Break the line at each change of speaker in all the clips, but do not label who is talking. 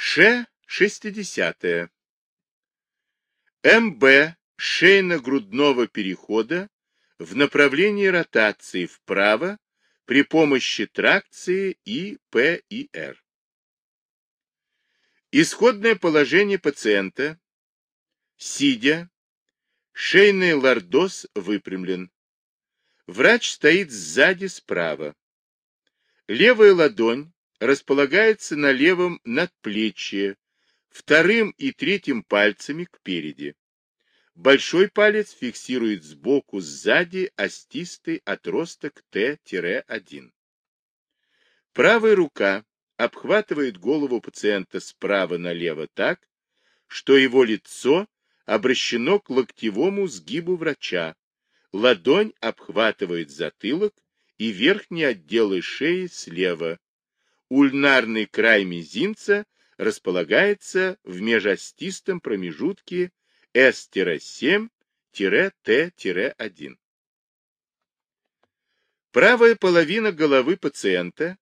Ш-60. МБ шейно-грудного перехода в направлении ротации вправо при помощи тракции И, П и Р. Исходное положение пациента. Сидя, шейный лордоз выпрямлен. Врач стоит сзади справа. Левая ладонь располагается на левом надплечье, вторым и третьим пальцами кпереди. Большой палец фиксирует сбоку сзади остистый отросток Т-1. Правая рука обхватывает голову пациента справа налево так, что его лицо обращено к локтевому сгибу врача, ладонь обхватывает затылок и верхние отделы шеи слева. Ульнарный край мизинца располагается в межостистом промежутке S-7-T-1. Правая половина головы пациента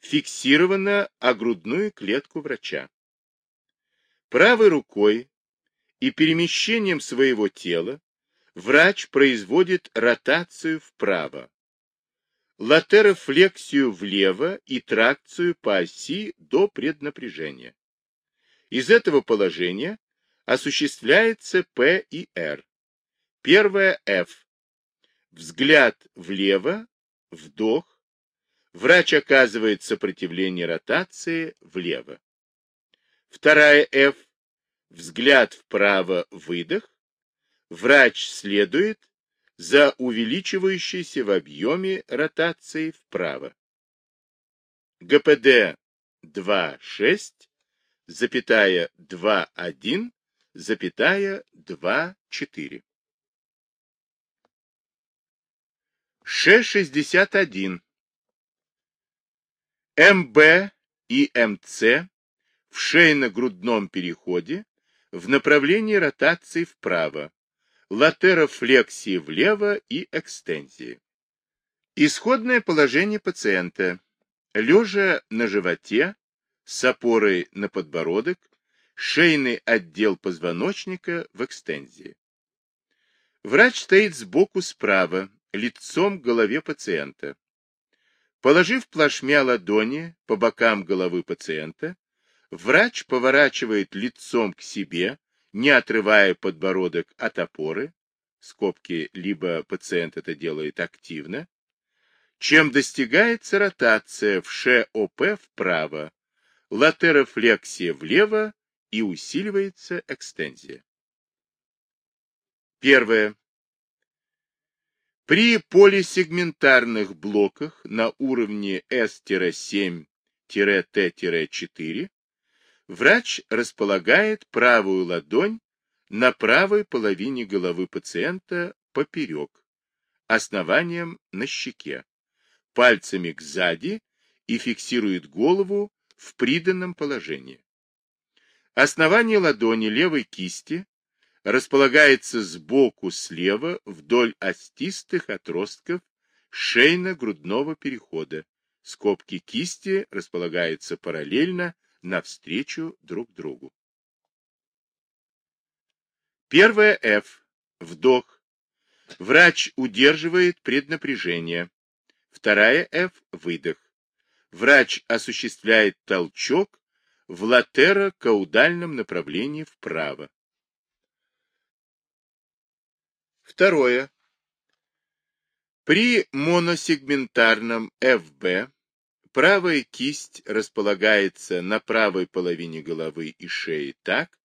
фиксирована о грудную клетку врача. Правой рукой и перемещением своего тела врач производит ротацию вправо, латерофлексию влево и тракцию по оси до преднапряжения. Из этого положения осуществляется П и Р. Первое F. Взгляд влево, вдох. Врач оказывает сопротивление ротации влево. Вторая F. Взгляд вправо, выдох. Врач следует за увеличивающейся в объеме ротацией вправо. ГПД 2,6, запятая 2,1, запятая 2,4. Ш61. МБ и МЦ в шейно-грудном переходе в направлении ротации вправо, латерофлексии влево и экстензии. Исходное положение пациента. Лежа на животе, с опорой на подбородок, шейный отдел позвоночника в экстензии. Врач стоит сбоку справа, лицом к голове пациента. Положив плашмя ладони по бокам головы пациента, врач поворачивает лицом к себе, не отрывая подбородок от опоры, скобки, либо пациент это делает активно, чем достигается ротация в ШОП вправо, латерофлексия влево и усиливается экстензия. Первое. При полисегментарных блоках на уровне S-7-T-4 врач располагает правую ладонь на правой половине головы пациента поперек, основанием на щеке, пальцами кзади и фиксирует голову в приданном положении. Основание ладони левой кисти располагается сбоку слева вдоль остистых отростков шейно-грудного перехода. Скобки кисти располагаются параллельно навстречу друг другу. Первое F. Вдох. Врач удерживает преднапряжение. Вторая F. Выдох. Врач осуществляет толчок в латеро-каудальном направлении вправо. Второе. При моносегментарном ФБ Правая кисть располагается на правой половине головы и шеи так,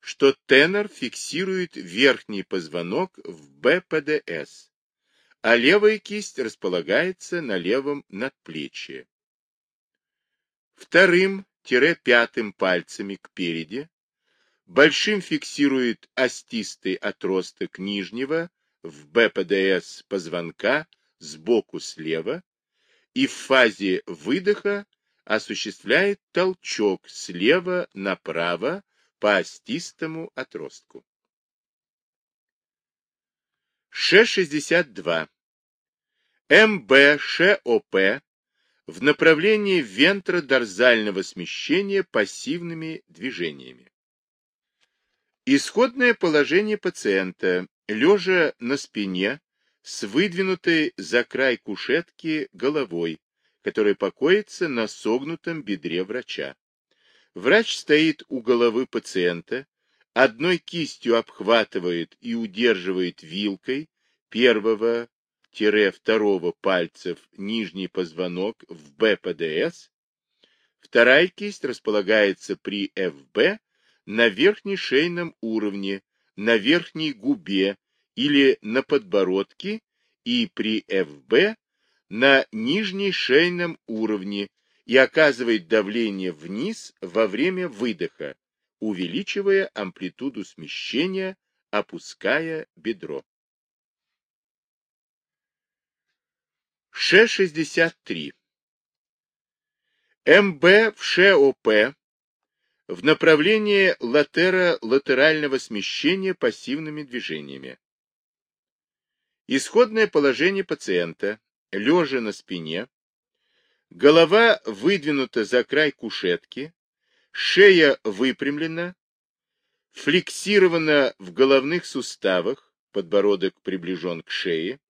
что тенор фиксирует верхний позвонок в БПДС, а левая кисть располагается на левом надплечье. Вторым-пятым пальцами кпереди большим фиксирует остистый отросток нижнего в БПДС позвонка сбоку слева, и в фазе выдоха осуществляет толчок слева направо по остистому отростку. Ш-62. МБ-ШОП в направлении вентродорзального смещения пассивными движениями. Исходное положение пациента, лежа на спине, с выдвинутой за край кушетки головой, которая покоится на согнутом бедре врача. Врач стоит у головы пациента, одной кистью обхватывает и удерживает вилкой первого-второго пальцев нижний позвонок в БПДС, вторая кисть располагается при ФБ на верхнешейном уровне, на верхней губе или на подбородке и при ФБ на нижнешейном уровне и оказывает давление вниз во время выдоха, увеличивая амплитуду смещения, опуская бедро. Ш-63. МБ в ШОП в направлении латера-латерального смещения пассивными движениями. Исходное положение пациента, лежа на спине, голова выдвинута за край кушетки, шея выпрямлена, флексирована в головных суставах, подбородок приближен к шее.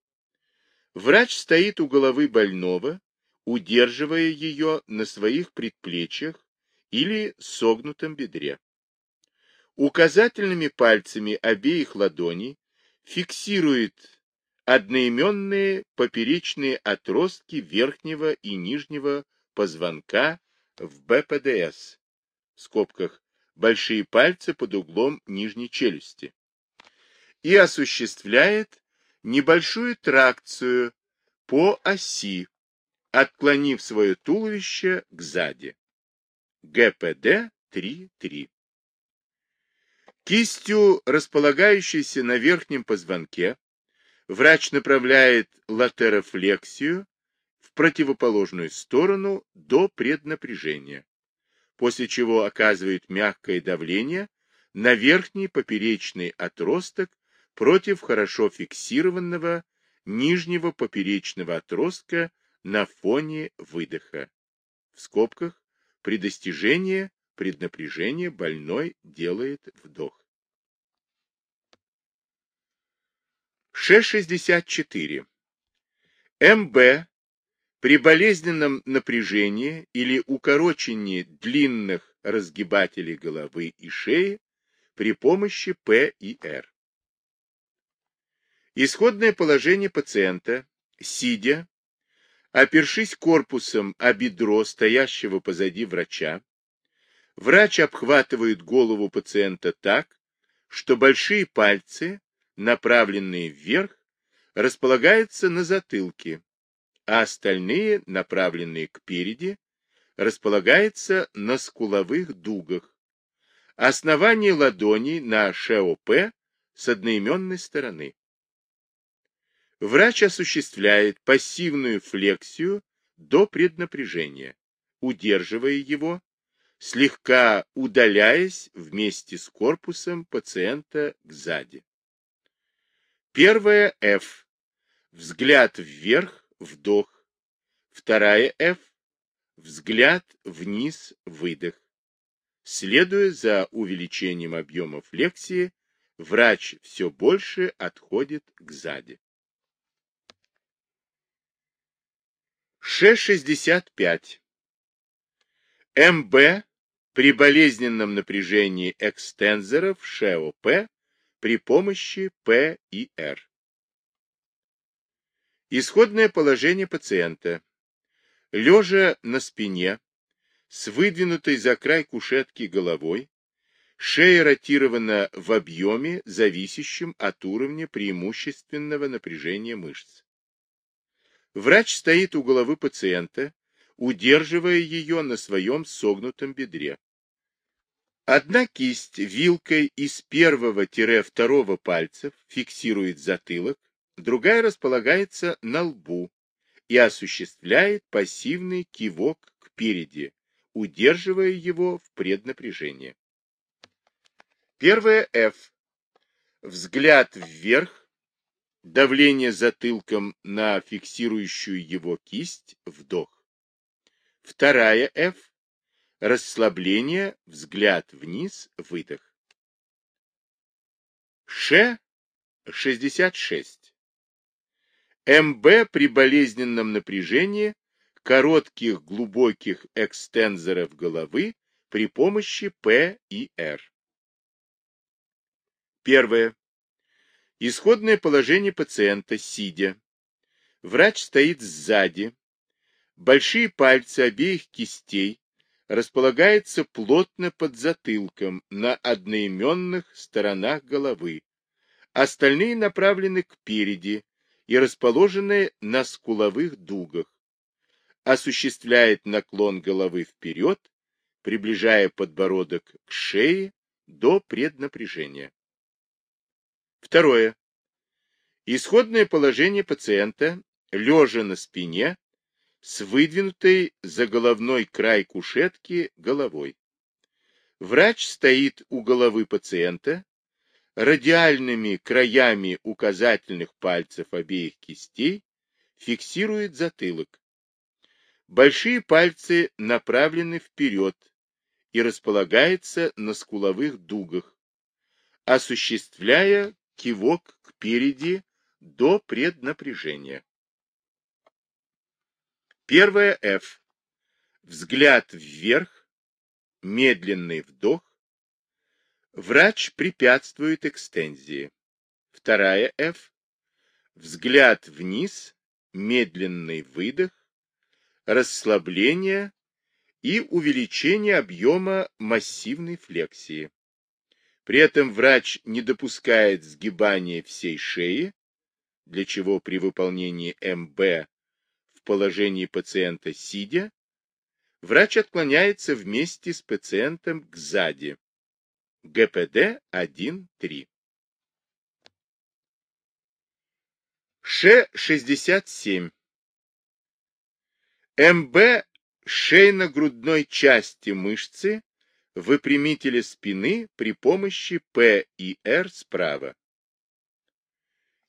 Врач стоит у головы больного, удерживая ее на своих предплечьях или согнутом бедре. Указательными пальцами обеих ладоней фиксирует одноименные поперечные отростки верхнего и нижнего позвонка в БПДС, в скобках большие пальцы под углом нижней челюсти, и осуществляет небольшую тракцию по оси, отклонив свое туловище к сзади. ГПД 3.3. Кистью, располагающейся на верхнем позвонке, врач направляет латерофлексию в противоположную сторону до преднапряжения, после чего оказывает мягкое давление на верхний поперечный отросток против хорошо фиксированного нижнего поперечного отростка на фоне выдоха. В скобках при достижении преднапряжения больной делает вдох. Ш-64. МБ при болезненном напряжении или укорочении длинных разгибателей головы и шеи при помощи П и Р. Исходное положение пациента, сидя, Опершись корпусом о бедро стоящего позади врача, врач обхватывает голову пациента так, что большие пальцы, направленные вверх, располагаются на затылке, а остальные, направленные кпереди, располагаются на скуловых дугах. Основание ладоней на ШОП с одноименной стороны. Врач осуществляет пассивную флексию до преднапряжения, удерживая его, слегка удаляясь вместе с корпусом пациента к сзади. Первая F. Взгляд вверх, вдох. Вторая F. Взгляд вниз, выдох. Следуя за увеличением объема флексии, врач все больше отходит к сзади. Ш-65. МБ при болезненном напряжении экстензоров ШОП при помощи П и Р. Исходное положение пациента. Лежа на спине, с выдвинутой за край кушетки головой, шея ротирована в объеме, зависящем от уровня преимущественного напряжения мышц. Врач стоит у головы пациента, удерживая ее на своем согнутом бедре. Одна кисть вилкой из первого-второго пальцев фиксирует затылок, другая располагается на лбу и осуществляет пассивный кивок к переди, удерживая его в преднапряжении. Первое F. Взгляд вверх, давление затылком на фиксирующую его кисть, вдох. Вторая F. Расслабление, взгляд вниз, выдох. Ш. 66. МБ при болезненном напряжении коротких глубоких экстензоров головы при помощи П и Р. Первое. Исходное положение пациента, сидя. Врач стоит сзади. Большие пальцы обеих кистей располагаются плотно под затылком на одноименных сторонах головы. Остальные направлены кпереди и расположены на скуловых дугах. Осуществляет наклон головы вперед, приближая подбородок к шее до преднапряжения. Второе. Исходное положение пациента, лежа на спине, с выдвинутой за головной край кушетки головой. Врач стоит у головы пациента, радиальными краями указательных пальцев обеих кистей фиксирует затылок. Большие пальцы направлены вперед и располагаются на скуловых дугах, осуществляя кивок кпереди до преднапряжения. Первое F. Взгляд вверх, медленный вдох. Врач препятствует экстензии. Вторая F. Взгляд вниз, медленный выдох, расслабление и увеличение объема массивной флексии. При этом врач не допускает сгибания всей шеи, для чего при выполнении МБ положении пациента сидя, врач отклоняется вместе с пациентом к сзади. ГПД 1-3. Ш-67. МБ шейно-грудной части мышцы выпрямителя спины при помощи П и Р справа.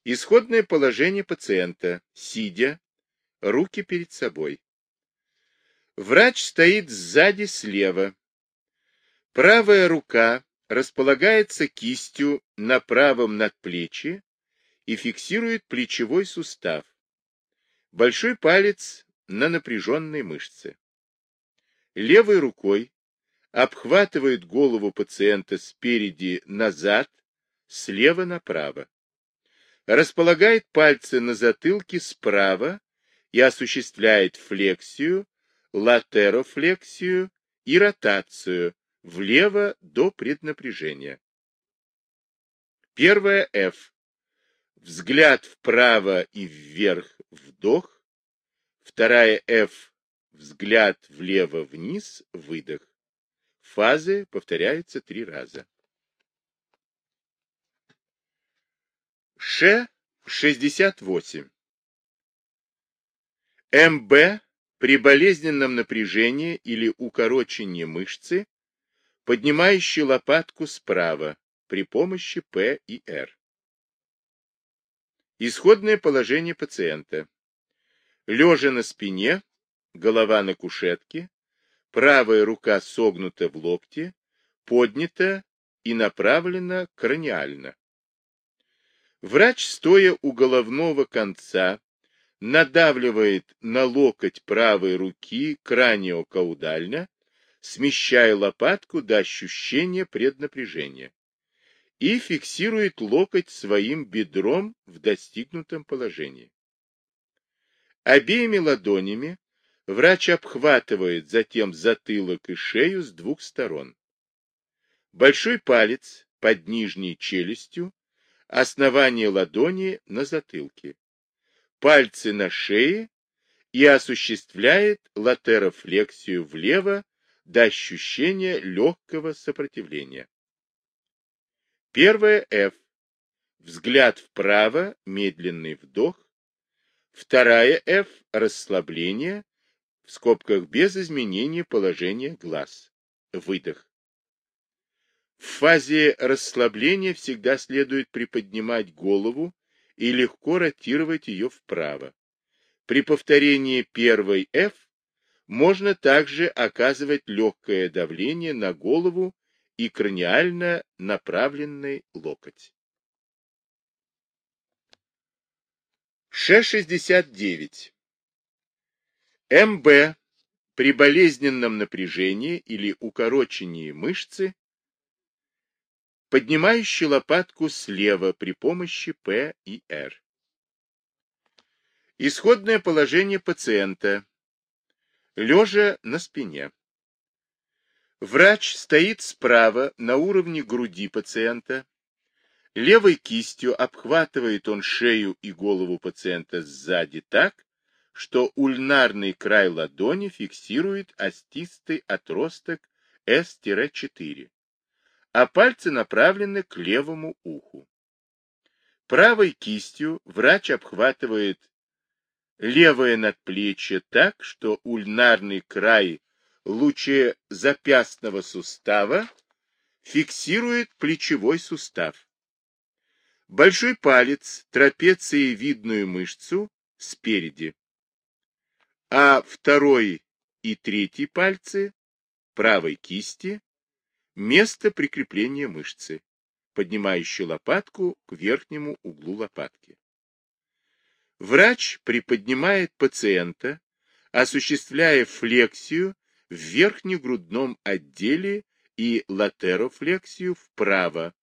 Исходное положение пациента, сидя, руки перед собой. Врач стоит сзади слева. Правая рука располагается кистью на правом надплечье и фиксирует плечевой сустав. Большой палец на напряженной мышце. Левой рукой обхватывает голову пациента спереди назад, слева направо. Располагает пальцы на затылке справа и осуществляет флексию, латерофлексию и ротацию влево до преднапряжения. Первое F. Взгляд вправо и вверх, вдох. Вторая F. Взгляд влево-вниз, выдох. Фазы повторяются три раза. Ш-68. МБ при болезненном напряжении или укорочении мышцы, поднимающей лопатку справа при помощи П и Р. Исходное положение пациента. Лежа на спине, голова на кушетке, правая рука согнута в локте, поднята и направлена краниально. Врач, стоя у головного конца, надавливает на локоть правой руки краниокаудально, смещая лопатку до ощущения преднапряжения, и фиксирует локоть своим бедром в достигнутом положении. Обеими ладонями Врач обхватывает затем затылок и шею с двух сторон. Большой палец под нижней челюстью, основание ладони на затылке. Пальцы на шее и осуществляет латерофлексию влево до ощущения легкого сопротивления. Первое F. Взгляд вправо, медленный вдох. Вторая F. Расслабление, в скобках без изменения положения глаз. Выдох. В фазе расслабления всегда следует приподнимать голову и легко ротировать ее вправо. При повторении первой F можно также оказывать легкое давление на голову и краниально направленный локоть. Ш-69. МБ при болезненном напряжении или укорочении мышцы, поднимающий лопатку слева при помощи П и Р. Исходное положение пациента. Лежа на спине. Врач стоит справа на уровне груди пациента. Левой кистью обхватывает он шею и голову пациента сзади так, что ульнарный край ладони фиксирует остистый отросток S-4, а пальцы направлены к левому уху. Правой кистью врач обхватывает левое надплечье так, что ульнарный край лучезапястного сустава фиксирует плечевой сустав. Большой палец, трапециевидную мышцу спереди а второй и третий пальцы правой кисти место прикрепления мышцы, поднимающей лопатку к верхнему углу лопатки. Врач приподнимает пациента, осуществляя флексию в верхнегрудном отделе и латерофлексию вправо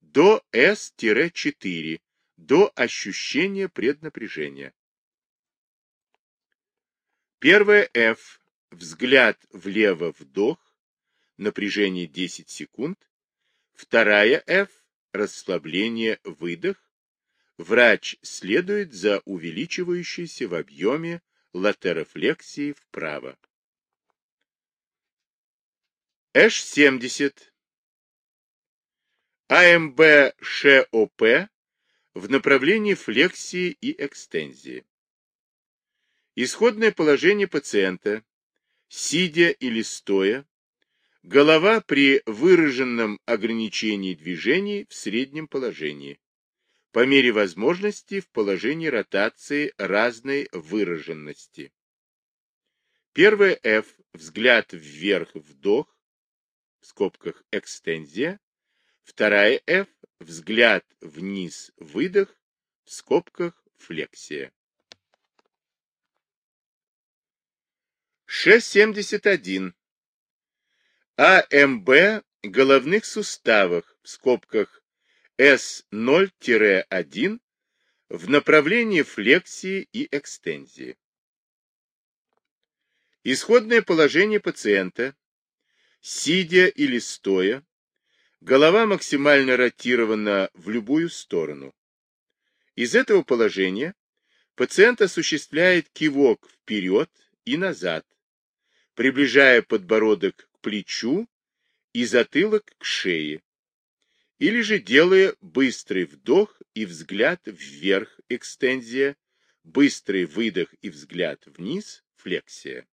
до S-4, до ощущения преднапряжения. Первое F. Взгляд влево, вдох, напряжение 10 секунд. Вторая F. Расслабление, выдох. Врач следует за увеличивающейся в объеме латерофлексией вправо. H70. АМБ ШОП в направлении флексии и экстензии. Исходное положение пациента, сидя или стоя, голова при выраженном ограничении движений в среднем положении, по мере возможности в положении ротации разной выраженности. Первое F – взгляд вверх, вдох, в скобках экстензия. Вторая F – взгляд вниз, выдох, в скобках флексия. Ш-71. АМБ головных суставах в скобках С0-1 в направлении флексии и экстензии. Исходное положение пациента, сидя или стоя, голова максимально ротирована в любую сторону. Из этого положения пациент осуществляет кивок вперед и назад, приближая подбородок плечу и затылок к шее, или же делая быстрый вдох и взгляд вверх, экстензия, быстрый выдох и взгляд вниз, флексия.